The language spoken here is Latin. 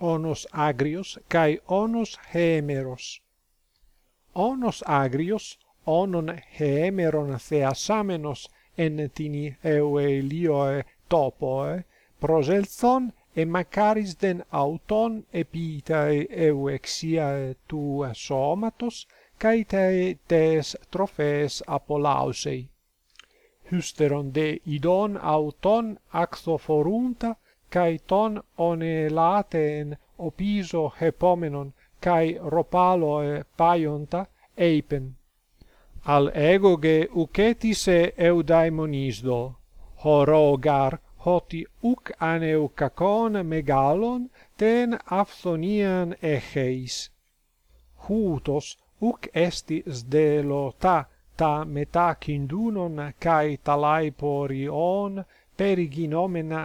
onos agrios kai onos hemeros. Onos agrios onon hemeron theasamenos en tini euelioe topoe proselthon e macaris den auton epitae euexiae tua somatos kai te tes trophes apolausei hysteron de idon auton actho forunta kai ton onelaten opiso hepomenon kai ropaloe paionta eipen. Al egoge uketise eudaimonisdo horogar hoti uk aneukakon megalon ten apthonian echeis hutos uk esti sdelota ta metakhindunon kai talai porion perigin omena